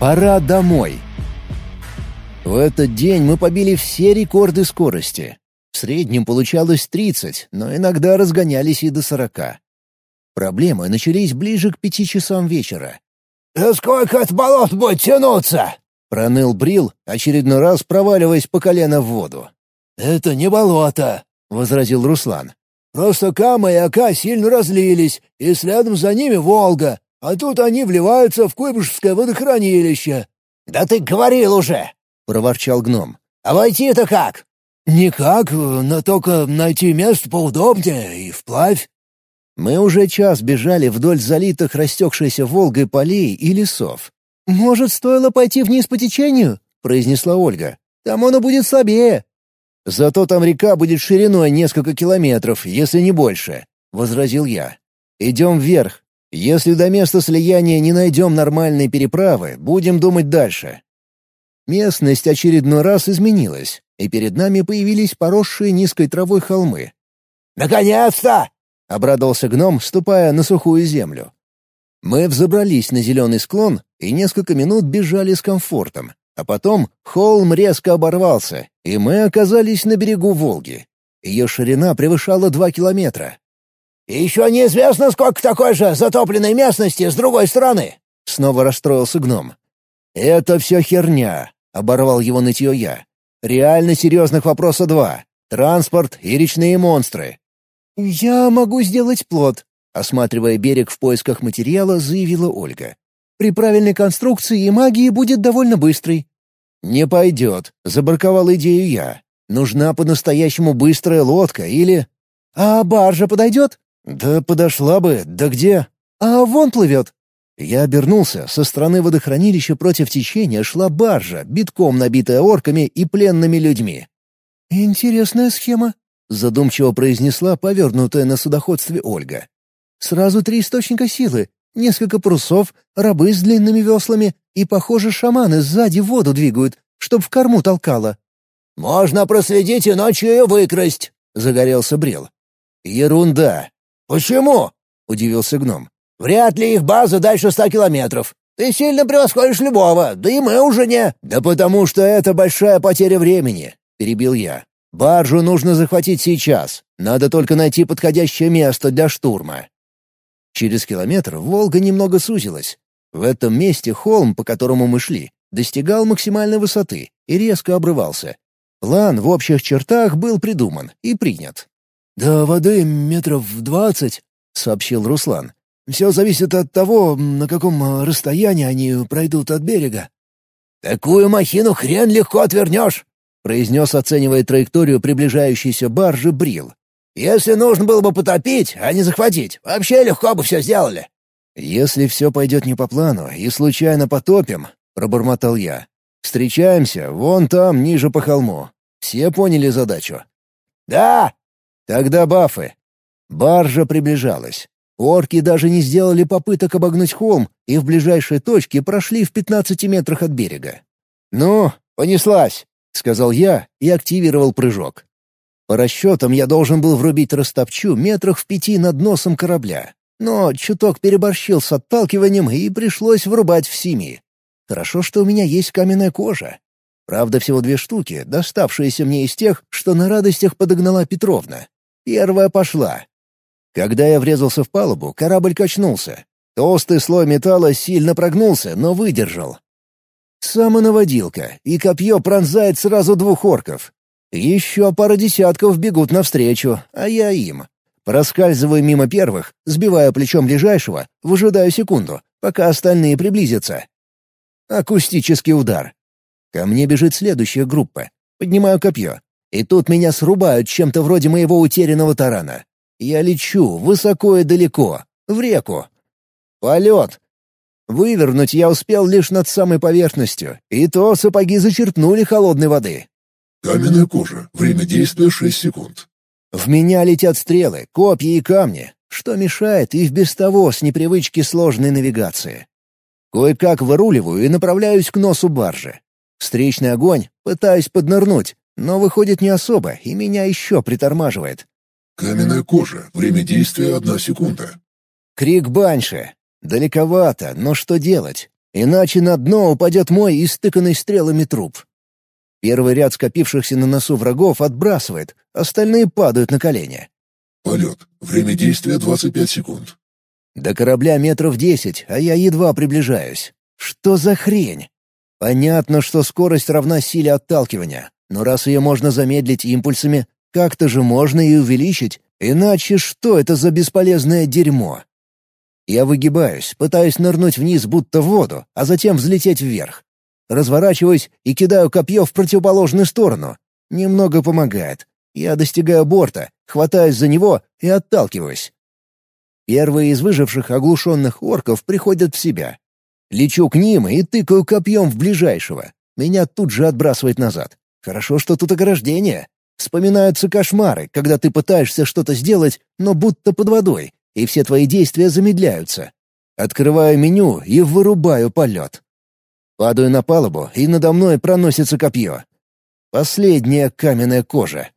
Пора домой. В этот день мы побили все рекорды скорости. В среднем получалось 30, но иногда разгонялись и до 40. Проблемы начались ближе к пяти часам вечера. «Да сколько от болот будет тянуться?» — проныл Брил, очередной раз проваливаясь по колено в воду. «Это не болото», — возразил Руслан. «Просто Кама и Ака сильно разлились, и следом за ними Волга, а тут они вливаются в Куйбышевское водохранилище». «Да ты говорил уже!» — проворчал гном. «А войти-то как?» «Никак, но только найти место поудобнее и вплавь». Мы уже час бежали вдоль залитых растекшейся Волгой полей и лесов. «Может, стоило пойти вниз по течению?» — произнесла Ольга. «Там оно будет слабее». «Зато там река будет шириной несколько километров, если не больше», — возразил я. «Идем вверх. Если до места слияния не найдем нормальной переправы, будем думать дальше». Местность очередной раз изменилась, и перед нами появились поросшие низкой травой холмы. «Наконец-то!» — обрадовался гном, ступая на сухую землю. Мы взобрались на зеленый склон и несколько минут бежали с комфортом, а потом холм резко оборвался, и мы оказались на берегу Волги. Ее ширина превышала два километра. «И еще неизвестно, сколько такой же затопленной местности с другой стороны!» Снова расстроился гном. «Это все херня», — оборвал его нытье я. «Реально серьезных вопроса два. Транспорт и речные монстры». «Я могу сделать плод», — осматривая берег в поисках материала, заявила Ольга. «При правильной конструкции и магии будет довольно быстрый. «Не пойдет», — забарковал идею я. «Нужна по-настоящему быстрая лодка или...» «А баржа подойдет?» «Да подошла бы. Да где?» «А вон плывет». Я обернулся. Со стороны водохранилища против течения шла баржа, битком набитая орками и пленными людьми. «Интересная схема», — задумчиво произнесла повернутая на судоходстве Ольга. «Сразу три источника силы. Несколько парусов, рабы с длинными веслами и, похоже, шаманы сзади воду двигают, чтоб в корму толкало. «Можно проследить и ночью ее выкрасть», — загорелся Брил. «Ерунда». «Почему?» — удивился гном. «Вряд ли их база дальше ста километров. Ты сильно превосходишь любого, да и мы уже не...» «Да потому что это большая потеря времени», — перебил я. «Баржу нужно захватить сейчас. Надо только найти подходящее место для штурма». Через километр Волга немного сузилась. В этом месте холм, по которому мы шли, достигал максимальной высоты и резко обрывался. План в общих чертах был придуман и принят. «До воды метров двадцать», — сообщил Руслан. «Все зависит от того, на каком расстоянии они пройдут от берега». «Такую махину хрен легко отвернешь», — произнес, оценивая траекторию приближающейся баржи Брил. Если нужно было бы потопить, а не захватить, вообще легко бы все сделали». «Если все пойдет не по плану и случайно потопим», — пробормотал я. «Встречаемся вон там, ниже по холму. Все поняли задачу?» «Да!» «Тогда бафы». Баржа приближалась. Орки даже не сделали попыток обогнуть холм и в ближайшей точке прошли в пятнадцати метрах от берега. «Ну, понеслась», — сказал я и активировал прыжок. По расчетам я должен был врубить растопчу метрах в пяти над носом корабля. Но чуток переборщил с отталкиванием и пришлось врубать в семи. Хорошо, что у меня есть каменная кожа. Правда, всего две штуки, доставшиеся мне из тех, что на радостях подогнала Петровна. Первая пошла. Когда я врезался в палубу, корабль качнулся. Толстый слой металла сильно прогнулся, но выдержал. Самонаводилка, и копье пронзает сразу двух орков. Еще пара десятков бегут навстречу, а я им. Проскальзываю мимо первых, сбивая плечом ближайшего, выжидаю секунду, пока остальные приблизятся. Акустический удар. Ко мне бежит следующая группа. Поднимаю копье. И тут меня срубают чем-то вроде моего утерянного тарана. Я лечу высоко и далеко, в реку. Полет. Вывернуть я успел лишь над самой поверхностью, и то сапоги зачерпнули холодной воды. Каменная кожа. Время действия 6 секунд. В меня летят стрелы, копья и камни, что мешает и в без того с непривычки сложной навигации. Кое-как выруливаю и направляюсь к носу баржи. Встречный огонь, пытаюсь поднырнуть, но выходит не особо, и меня еще притормаживает. Каменная кожа. Время действия одна секунда. Крик банши. Далековато, но что делать? Иначе на дно упадет мой истыканный стрелами труп. Первый ряд скопившихся на носу врагов отбрасывает, остальные падают на колени. Полет. Время действия 25 секунд. До корабля метров десять, а я едва приближаюсь. Что за хрень? Понятно, что скорость равна силе отталкивания, но раз ее можно замедлить импульсами, как-то же можно и увеличить, иначе что это за бесполезное дерьмо? Я выгибаюсь, пытаюсь нырнуть вниз будто в воду, а затем взлететь вверх. Разворачиваюсь и кидаю копье в противоположную сторону. Немного помогает. Я достигаю борта, хватаюсь за него и отталкиваюсь. Первые из выживших оглушенных орков приходят в себя. Лечу к ним и тыкаю копьем в ближайшего. Меня тут же отбрасывает назад. Хорошо, что тут ограждение. Вспоминаются кошмары, когда ты пытаешься что-то сделать, но будто под водой, и все твои действия замедляются. Открываю меню и вырубаю полет. Падаю на палубу, и надо мной проносится копье. Последняя каменная кожа.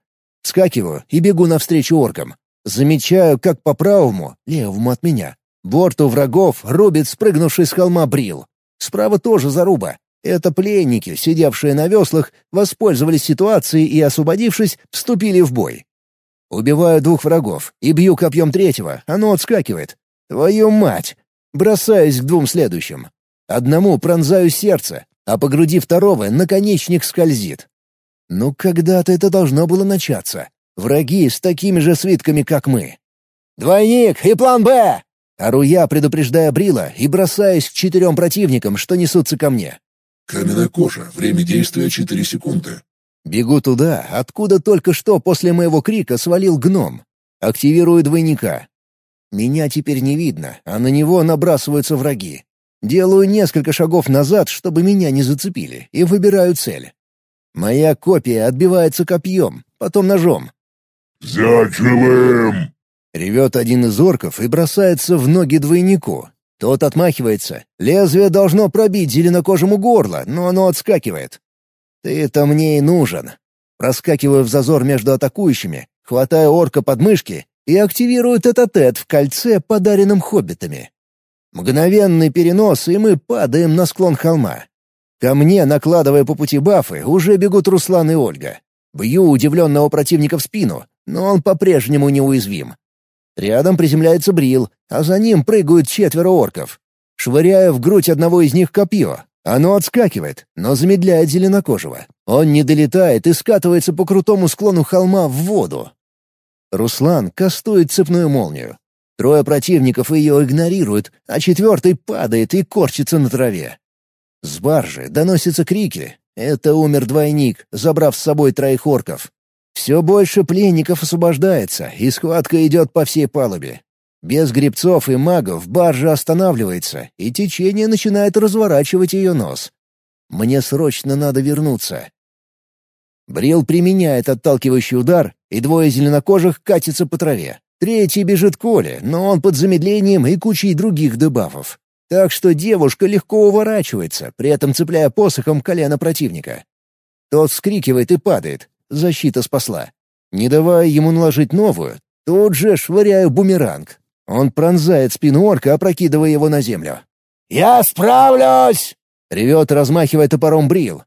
Скакиваю и бегу навстречу оркам. Замечаю, как по правому, левому от меня, борту врагов рубит спрыгнувший с холма брил. Справа тоже заруба. Это пленники, сидевшие на веслах, воспользовались ситуацией и, освободившись, вступили в бой. Убиваю двух врагов и бью копьем третьего, оно отскакивает. Твою мать! Бросаюсь к двум следующим. Одному пронзаю сердце, а по груди второго наконечник скользит. Ну, когда-то это должно было начаться. Враги с такими же свитками, как мы. «Двойник и план «Б»!» Ору я, предупреждая Брила, и бросаюсь к четырем противникам, что несутся ко мне. Каменная кожа. Время действия 4 секунды. Бегу туда, откуда только что после моего крика свалил гном. Активирую двойника. Меня теперь не видно, а на него набрасываются враги. Делаю несколько шагов назад, чтобы меня не зацепили, и выбираю цель. Моя копия отбивается копьем, потом ножом. «Взять живым!» Ревет один из орков и бросается в ноги двойнику. Тот отмахивается. Лезвие должно пробить зеленокожему горло, но оно отскакивает. «Ты-то мне и нужен». Проскакиваю в зазор между атакующими, хватаю орка под мышки и активирую тет-а-тет в кольце, подаренном хоббитами. Мгновенный перенос, и мы падаем на склон холма. Ко мне, накладывая по пути бафы, уже бегут Руслан и Ольга. Бью удивленного противника в спину, но он по-прежнему неуязвим. Рядом приземляется Брил, а за ним прыгают четверо орков. Швыряю в грудь одного из них копье. Оно отскакивает, но замедляет зеленокожего. Он не долетает и скатывается по крутому склону холма в воду. Руслан кастует цепную молнию. Трое противников ее игнорируют, а четвертый падает и корчится на траве. С баржи доносятся крики. Это умер двойник, забрав с собой троих орков. Все больше пленников освобождается, и схватка идет по всей палубе. Без грибцов и магов баржа останавливается, и течение начинает разворачивать ее нос. Мне срочно надо вернуться. Брил применяет отталкивающий удар, и двое зеленокожих катятся по траве. Третий бежит Коля, но он под замедлением и кучей других дебафов. Так что девушка легко уворачивается, при этом цепляя посохом колено противника. Тот вскрикивает и падает. Защита спасла. Не давая ему наложить новую, тут же швыряю бумеранг. Он пронзает спину орка, опрокидывая его на землю. «Я справлюсь!» — ревет, размахивая топором Брил.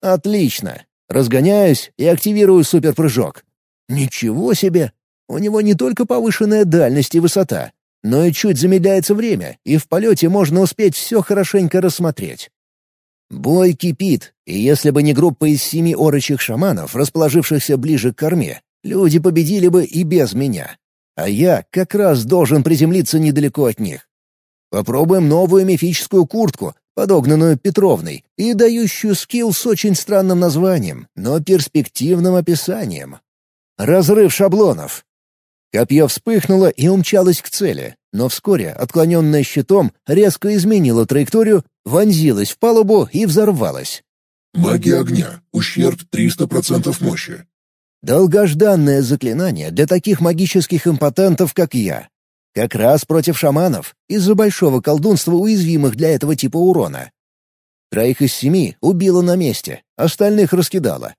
«Отлично!» Разгоняюсь и активирую суперпрыжок. «Ничего себе! У него не только повышенная дальность и высота, но и чуть замедляется время, и в полете можно успеть все хорошенько рассмотреть. Бой кипит, и если бы не группа из семи орочих шаманов, расположившихся ближе к корме, люди победили бы и без меня. А я как раз должен приземлиться недалеко от них. Попробуем новую мифическую куртку, подогнанную Петровной, и дающую скилл с очень странным названием, но перспективным описанием. Разрыв шаблонов. Копье вспыхнуло и умчалось к цели, но вскоре, отклоненное щитом, резко изменило траекторию, вонзилось в палубу и взорвалось. Магия огня. Ущерб 300% мощи. Долгожданное заклинание для таких магических импотентов, как я. Как раз против шаманов, из-за большого колдунства уязвимых для этого типа урона. Троих из семи убило на месте, остальных раскидало.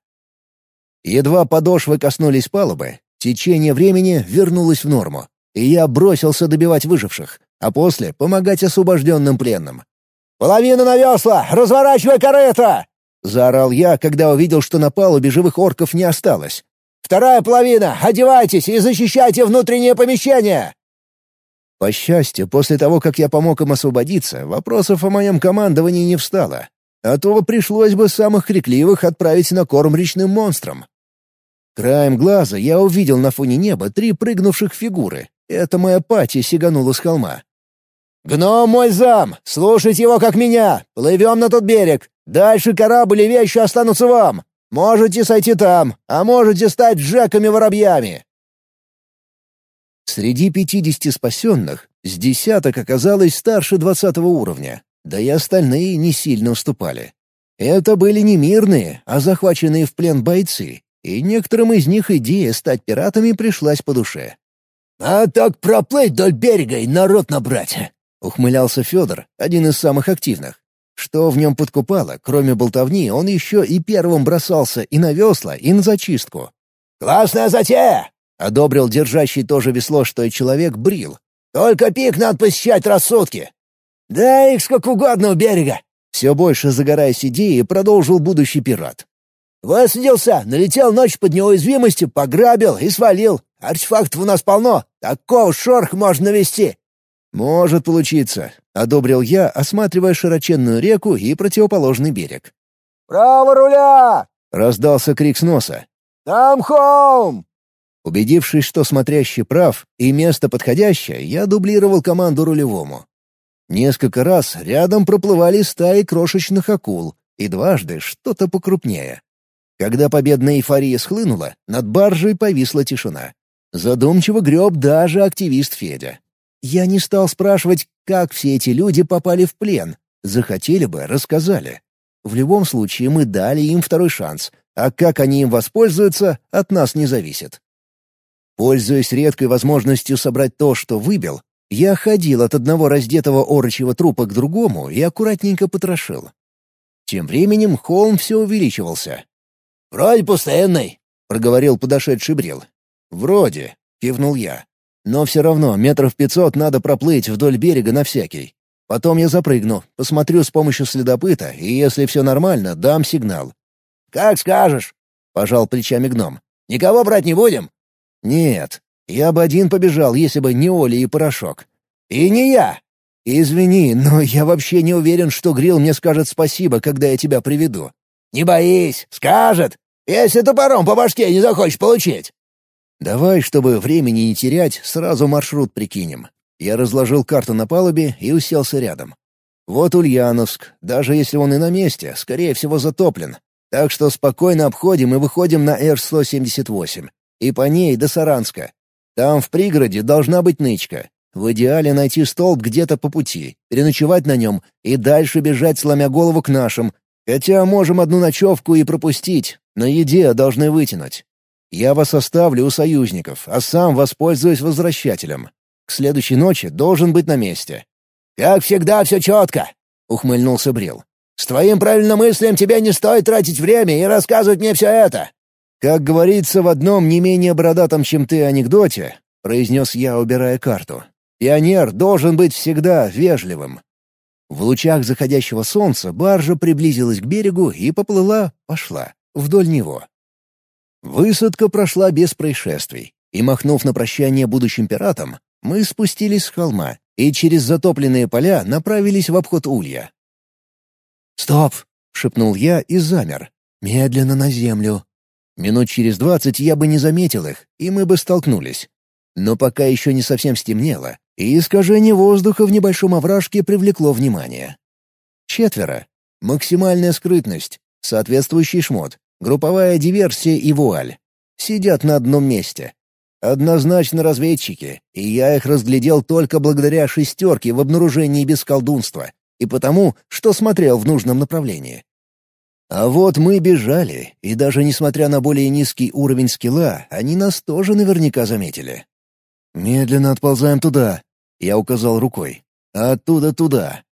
Едва подошвы коснулись палубы, Течение времени вернулось в норму, и я бросился добивать выживших, а после — помогать освобожденным пленным. Половина на весла! Разворачивай корыто!» — заорал я, когда увидел, что на палубе живых орков не осталось. «Вторая половина! Одевайтесь и защищайте внутреннее помещение!» По счастью, после того, как я помог им освободиться, вопросов о моем командовании не встало. А то пришлось бы самых крикливых отправить на корм речным монстрам. Краем глаза я увидел на фоне неба три прыгнувших фигуры. Это моя пати сиганула с холма. «Гном мой зам! Слушайте его, как меня! Плывем на тот берег! Дальше корабль и вещи останутся вам! Можете сойти там, а можете стать Джеками-воробьями!» Среди пятидесяти спасенных с десяток оказалось старше двадцатого уровня, да и остальные не сильно уступали. Это были не мирные, а захваченные в плен бойцы, и некоторым из них идея стать пиратами пришлась по душе. «А так проплыть вдоль берега и народ набрать!» — ухмылялся Федор, один из самых активных. Что в нем подкупало, кроме болтовни, он еще и первым бросался и на весла, и на зачистку. «Классная затея!» — одобрил держащий тоже весло, что и человек, Брил. «Только пик надо посещать рассудки!» «Да их сколько угодно у берега!» Все больше загораясь идеей, продолжил будущий пират. «Высадился, налетел ночь под неуязвимостью, пограбил и свалил. Артефактов у нас полно, такого шорх можно навести. «Может получиться», — одобрил я, осматривая широченную реку и противоположный берег. «Право руля!» — раздался крик с носа. «Там хоум!» Убедившись, что смотрящий прав и место подходящее, я дублировал команду рулевому. Несколько раз рядом проплывали стаи крошечных акул, и дважды что-то покрупнее. Когда победная эйфория схлынула, над баржей повисла тишина. Задумчиво греб даже активист Федя. Я не стал спрашивать, как все эти люди попали в плен. Захотели бы, рассказали. В любом случае, мы дали им второй шанс, а как они им воспользуются, от нас не зависит. Пользуясь редкой возможностью собрать то, что выбил, я ходил от одного раздетого орочьего трупа к другому и аккуратненько потрошил. Тем временем холм все увеличивался. «Вроде пустынный», — проговорил подошедший Брил. «Вроде», — кивнул я. Но все равно метров пятьсот надо проплыть вдоль берега на всякий. Потом я запрыгну, посмотрю с помощью следопыта, и если все нормально, дам сигнал. «Как скажешь», — пожал плечами гном. «Никого брать не будем?» «Нет. Я бы один побежал, если бы не Оля и Порошок. И не я. Извини, но я вообще не уверен, что Грил мне скажет спасибо, когда я тебя приведу». «Не боись, скажет, если топором по башке не захочешь получить». «Давай, чтобы времени не терять, сразу маршрут прикинем». Я разложил карту на палубе и уселся рядом. Вот Ульяновск, даже если он и на месте, скорее всего затоплен. Так что спокойно обходим и выходим на Р-178. И по ней до Саранска. Там в пригороде должна быть нычка. В идеале найти столб где-то по пути, переночевать на нем и дальше бежать, сломя голову к нашим. Хотя можем одну ночевку и пропустить, на еде должны вытянуть. Я вас оставлю у союзников, а сам воспользуюсь возвращателем. К следующей ночи должен быть на месте». «Как всегда, все четко», — ухмыльнулся Брил. «С твоим правильным мыслям тебе не стоит тратить время и рассказывать мне все это». «Как говорится в одном не менее бородатом, чем ты, анекдоте», — произнес я, убирая карту. «Пионер должен быть всегда вежливым». В лучах заходящего солнца баржа приблизилась к берегу и поплыла, пошла, вдоль него. Высадка прошла без происшествий, и, махнув на прощание будущим пиратам, мы спустились с холма и через затопленные поля направились в обход улья. «Стоп!» — шепнул я и замер. «Медленно на землю». Минут через двадцать я бы не заметил их, и мы бы столкнулись. Но пока еще не совсем стемнело, и искажение воздуха в небольшом овражке привлекло внимание. Четверо. Максимальная скрытность, соответствующий шмот, Групповая диверсия и вуаль. Сидят на одном месте. Однозначно разведчики, и я их разглядел только благодаря шестерке в обнаружении без колдунства, и потому, что смотрел в нужном направлении. А вот мы бежали, и даже несмотря на более низкий уровень скилла, они нас тоже наверняка заметили. «Медленно отползаем туда», — я указал рукой. «А оттуда туда».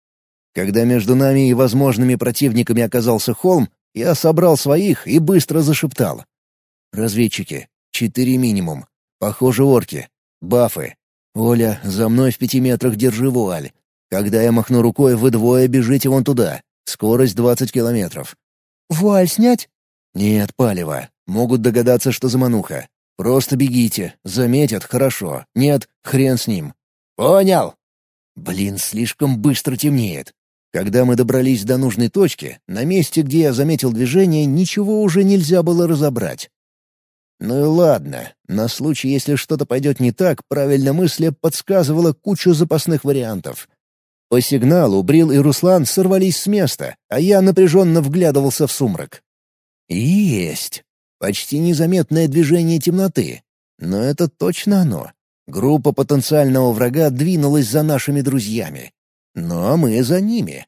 Когда между нами и возможными противниками оказался холм, я собрал своих и быстро зашептал. «Разведчики. Четыре минимум. Похоже, орки. Бафы. Оля, за мной в пяти метрах держи вуаль. Когда я махну рукой, вы двое бежите вон туда. Скорость 20 километров. «Вуаль снять?» «Нет, палево. Могут догадаться, что замануха. Просто бегите. Заметят — хорошо. Нет — хрен с ним». «Понял». Блин, слишком быстро темнеет. Когда мы добрались до нужной точки, на месте, где я заметил движение, ничего уже нельзя было разобрать. Ну и ладно, на случай, если что-то пойдет не так, правильно мысли подсказывала кучу запасных вариантов. По сигналу Брил и Руслан сорвались с места, а я напряженно вглядывался в сумрак. Есть! Почти незаметное движение темноты. Но это точно оно. Группа потенциального врага двинулась за нашими друзьями. А мы за ними.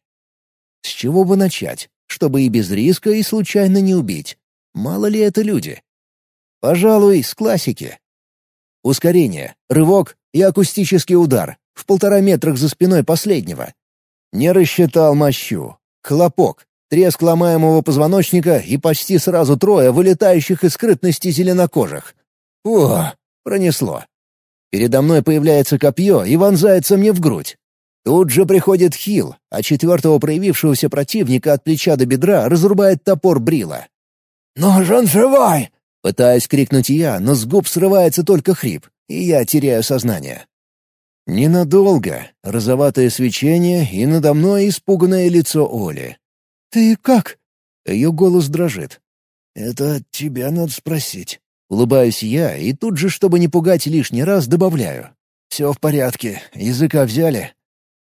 С чего бы начать, чтобы и без риска, и случайно не убить? Мало ли это люди? Пожалуй, с классики. Ускорение, рывок и акустический удар в полтора метрах за спиной последнего. Не рассчитал мощу. Хлопок, треск ломаемого позвоночника и почти сразу трое вылетающих из скрытности зеленокожих. О, пронесло. Передо мной появляется копье и вонзается мне в грудь. Тут же приходит хил, а четвертого проявившегося противника от плеча до бедра разрубает топор Брила. «Нужен живой!» Пытаюсь крикнуть я, но с губ срывается только хрип, и я теряю сознание. Ненадолго. Розоватое свечение и надо мной испуганное лицо Оли. «Ты как?» Ее голос дрожит. «Это тебя надо спросить». Улыбаюсь я и тут же, чтобы не пугать лишний раз, добавляю. «Все в порядке. Языка взяли?»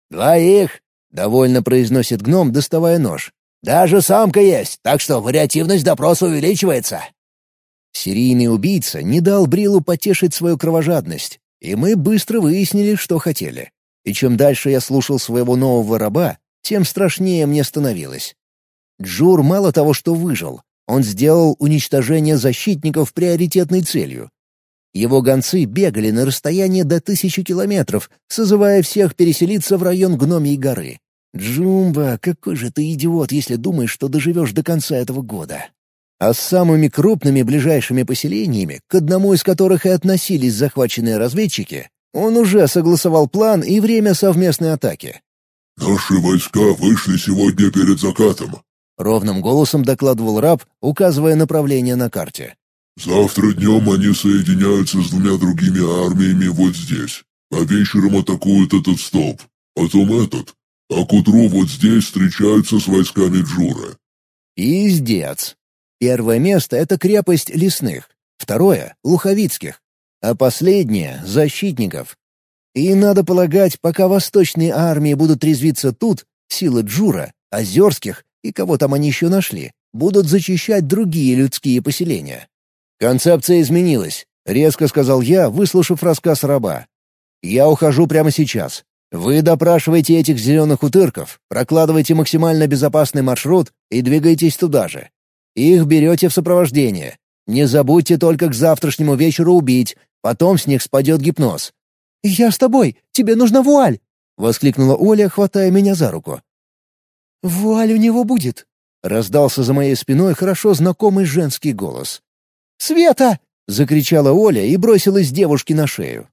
«Двоих!» — довольно произносит гном, доставая нож. «Даже самка есть, так что вариативность допроса увеличивается». Серийный убийца не дал Брилу потешить свою кровожадность, и мы быстро выяснили, что хотели. И чем дальше я слушал своего нового раба, тем страшнее мне становилось. Джур мало того, что выжил, он сделал уничтожение защитников приоритетной целью. Его гонцы бегали на расстояние до тысячи километров, созывая всех переселиться в район Гномьей горы. Джумба, какой же ты идиот, если думаешь, что доживешь до конца этого года. А с самыми крупными ближайшими поселениями, к одному из которых и относились захваченные разведчики, он уже согласовал план и время совместной атаки. «Наши войска вышли сегодня перед закатом», — ровным голосом докладывал раб, указывая направление на карте. Завтра днем они соединяются с двумя другими армиями вот здесь, а вечером атакуют этот столб, потом этот, а к утру вот здесь встречаются с войсками Джура». «Пиздец. Первое место — это крепость лесных, второе — луховицких, а последнее — защитников. И, надо полагать, пока восточные армии будут резвиться тут, силы Джура, Озерских и кого там они еще нашли, будут зачищать другие людские поселения. «Концепция изменилась», — резко сказал я, выслушав рассказ раба. «Я ухожу прямо сейчас. Вы допрашиваете этих зеленых утырков, прокладываете максимально безопасный маршрут и двигаетесь туда же. Их берете в сопровождение. Не забудьте только к завтрашнему вечеру убить, потом с них спадет гипноз». «Я с тобой! Тебе нужна вуаль!» — воскликнула Оля, хватая меня за руку. «Вуаль у него будет!» — раздался за моей спиной хорошо знакомый женский голос. Света!» — закричала Оля и бросилась девушке на шею.